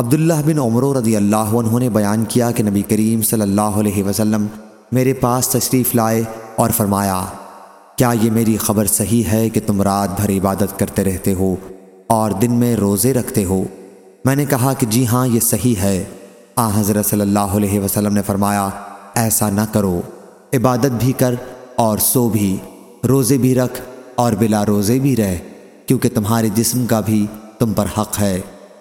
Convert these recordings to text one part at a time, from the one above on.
عبداللہ بن عمر رضی اللہ عنہ نے بیان کیا کہ نبی کریم صلی اللہ علیہ وسلم میرے پاس تشریف لائے اور فرمایا، کیا یہ میری خبر صحیح ہے کہ تم رات بھر عبادت کرتے رہتے ہو اور دن میں روزے رکھتے ہو؟ میں نے کہا کہ جی ہاں یہ صحیح ہے۔ آ، حضرت صلی اللہ علیہ وسلم نے فرمایا، ایسا نہ کرو۔ عبادت بھی کر اور سو بھی۔ روزے بھی رکھ اور بلا روزے بھی رہ، کیونکہ تمہارے جسم کا بھی تم پر حق ہے۔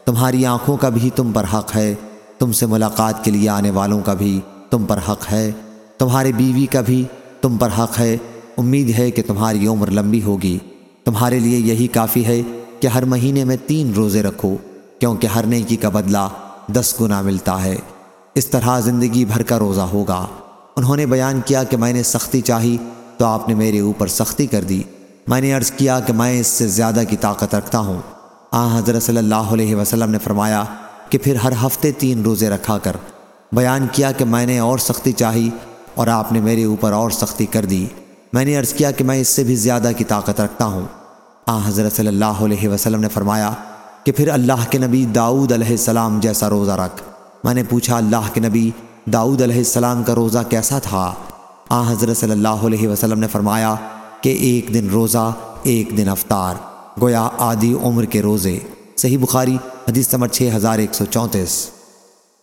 تمہاری آنکھوں کا بھی تم پر حق ہے، تم سے ملاقات کے لیے آنے والوں کا بھی تم پر حق ہے۔ تمہارے بیوی کا بھی تم پر حق ہے۔ امید ہے کہ تمہاری عمر لمبی ہوگی۔ تمہارے لیے یہی کافی ہے کہ ہر مہینے میں تین روزے رکھو، کیونکہ ہر نیکی کا بدلہ دس گنا ملتا ہے۔ اس طرح زندگی بھر کا روزہ ہوگا۔ انہوں نے بیان کیا کہ میں نے سختی چاہی تو آپ نے میرے اوپر سختی کر دی۔ میں نے عرض کیا کہ میں اس سے زیادہ کی طاقت رکھتا ہوں۔ آ حضرت صلی اللہ علیہ وسلم نے فرمایا کہ پھر ہر ہفتے تین روزے رکھا کر، بیان کیا کہ میں نے اور سختی چاہی اور آپ نے میرے اوپر اور سختی کر دی۔ میں نے عرض کیا کہ میں اس سے بھی زیادہ کی طاقت رکھتا ہوں۔ آ حضرت صلی اللہ علیہ وسلم نے فرمایا کہ پھر اللہ کے نبی داؤد علیہ السلام جیسا روزہ رکھ۔ میں نے پوچھا اللہ کے نبی داؤد علیہ السلام کا روزہ کیسا تھا؟ آ حضرت صلی اللہ علیہ وسلم نے فرمایا کہ ایک دن روزہ، ایک دن افطار۔ گویا آدھی عمر کے روزے۔ صحیح بخاری حدیث نمبر 6134